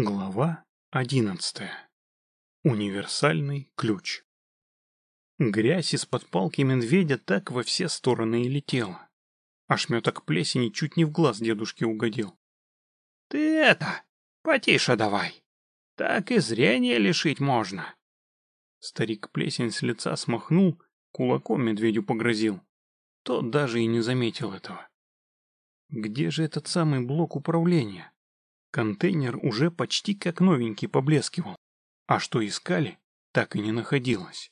Глава одиннадцатая. Универсальный ключ. Грязь из-под палки медведя так во все стороны и летела. Ошметок плесени чуть не в глаз дедушке угодил. — Ты это, потише давай. Так и зрение лишить можно. Старик плесень с лица смахнул, кулаком медведю погрозил. Тот даже и не заметил этого. Где же этот самый блок управления? Контейнер уже почти как новенький поблескивал, а что искали, так и не находилось.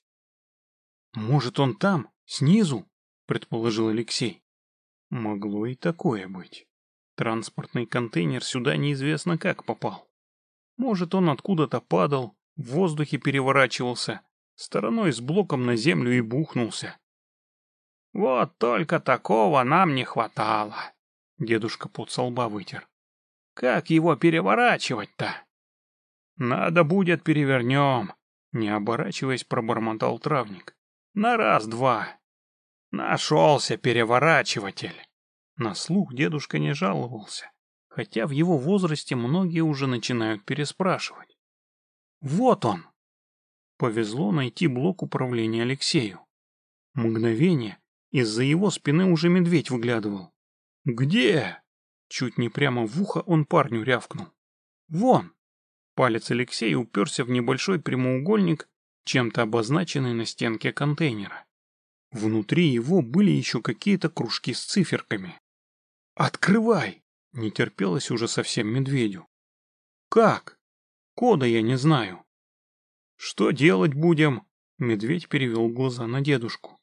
«Может, он там, снизу?» — предположил Алексей. Могло и такое быть. Транспортный контейнер сюда неизвестно как попал. Может, он откуда-то падал, в воздухе переворачивался, стороной с блоком на землю и бухнулся. «Вот только такого нам не хватало», — дедушка под со лба вытер. Как его переворачивать-то? Надо будет перевернем, не оборачиваясь, пробормотал травник. На раз-два. Нашелся переворачиватель. На слух дедушка не жаловался, хотя в его возрасте многие уже начинают переспрашивать. Вот он! Повезло найти блок управления Алексею. Мгновение, из-за его спины уже медведь выглядывал. «Где?» Чуть не прямо в ухо он парню рявкнул. «Вон!» Палец Алексея уперся в небольшой прямоугольник, чем-то обозначенный на стенке контейнера. Внутри его были еще какие-то кружки с циферками. «Открывай!» — не терпелось уже совсем медведю. «Как? Кода я не знаю». «Что делать будем?» — медведь перевел глаза на дедушку.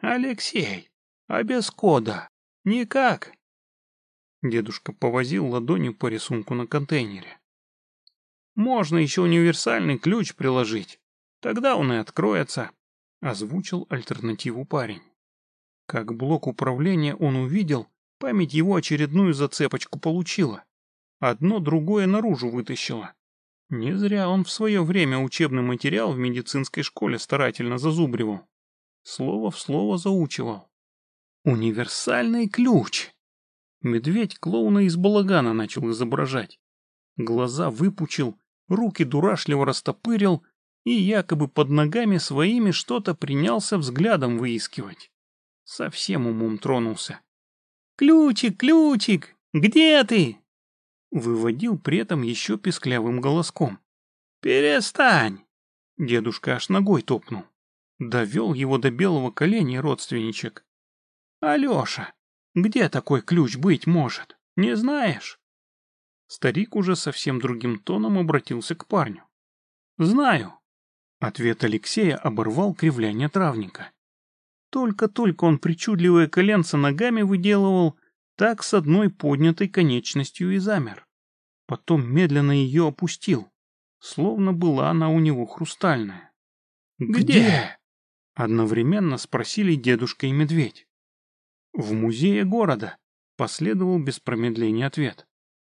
«Алексей, а без кода? Никак?» Дедушка повозил ладонью по рисунку на контейнере. «Можно еще универсальный ключ приложить. Тогда он и откроется», — озвучил альтернативу парень. Как блок управления он увидел, память его очередную зацепочку получила. Одно другое наружу вытащило. Не зря он в свое время учебный материал в медицинской школе старательно зазубривал. Слово в слово заучивал. «Универсальный ключ!» Медведь клоуна из балагана начал изображать. Глаза выпучил, руки дурашливо растопырил и якобы под ногами своими что-то принялся взглядом выискивать. Совсем умом тронулся. «Ключик, ключик, где ты?» Выводил при этом еще песклявым голоском. «Перестань!» Дедушка аж ногой топнул. Довел его до белого коленя родственничек. «Алеша, где такой ключ быть может? Не знаешь?» Старик уже совсем другим тоном обратился к парню. «Знаю». Ответ Алексея оборвал кривляние травника. Только-только он причудливое коленце ногами выделывал, так с одной поднятой конечностью и замер. Потом медленно ее опустил, словно была она у него хрустальная. «Где?» — одновременно спросили дедушка и медведь. «В музее города», — последовал без промедления ответ.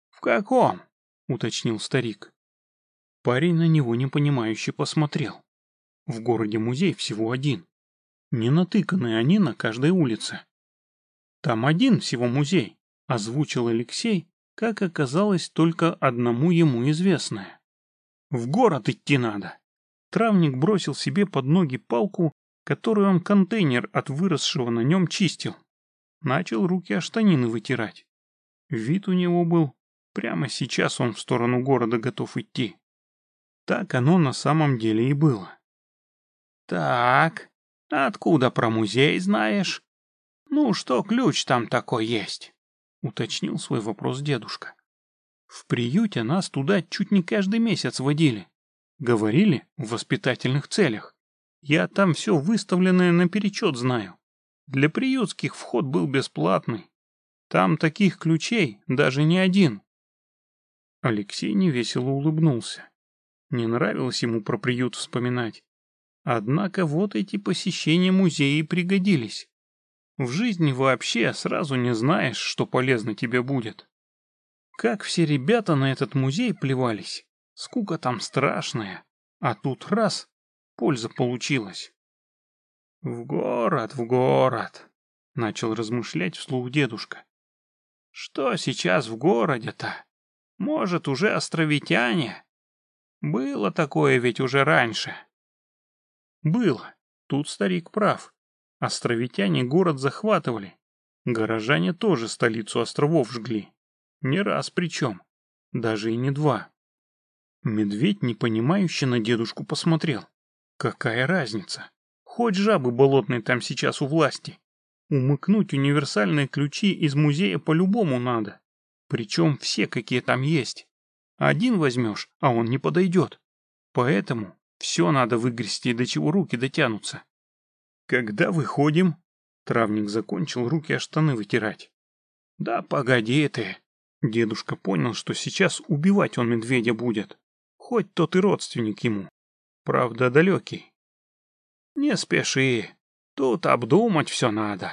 «В каком?» — уточнил старик. Парень на него непонимающе посмотрел. В городе музей всего один. Не натыканы они на каждой улице. «Там один всего музей», — озвучил Алексей, как оказалось, только одному ему известное. «В город идти надо». Травник бросил себе под ноги палку, которую он контейнер от выросшего на нем чистил. Начал руки о штанины вытирать. Вид у него был, прямо сейчас он в сторону города готов идти. Так оно на самом деле и было. «Так, откуда про музей знаешь? Ну, что ключ там такой есть?» — уточнил свой вопрос дедушка. «В приюте нас туда чуть не каждый месяц водили. Говорили в воспитательных целях. Я там все выставленное наперечет знаю. Для приютских вход был бесплатный. Там таких ключей даже не один. Алексей невесело улыбнулся. Не нравилось ему про приют вспоминать. Однако вот эти посещения музея пригодились. В жизни вообще сразу не знаешь, что полезно тебе будет. Как все ребята на этот музей плевались. Скука там страшная. А тут раз, польза получилась. «В город, в город», — начал размышлять вслух дедушка. «Что сейчас в городе-то? Может, уже островитяне? Было такое ведь уже раньше. Было. Тут старик прав. Островитяне город захватывали. Горожане тоже столицу островов жгли. Не раз причем. Даже и не два. Медведь непонимающе на дедушку посмотрел. Какая разница? Хоть жабы болотные там сейчас у власти. Умыкнуть универсальные ключи из музея по-любому надо. Причем все, какие там есть. Один возьмешь, а он не подойдет. Поэтому все надо выгрести, до чего руки дотянутся. Когда выходим? Травник закончил руки о штаны вытирать. Да погоди ты. Дедушка понял, что сейчас убивать он медведя будет. Хоть тот и родственник ему. Правда, далекий. Не спеши. Тут обдумать все надо.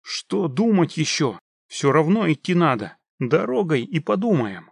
Что думать еще? Все равно идти надо. Дорогой и подумаем.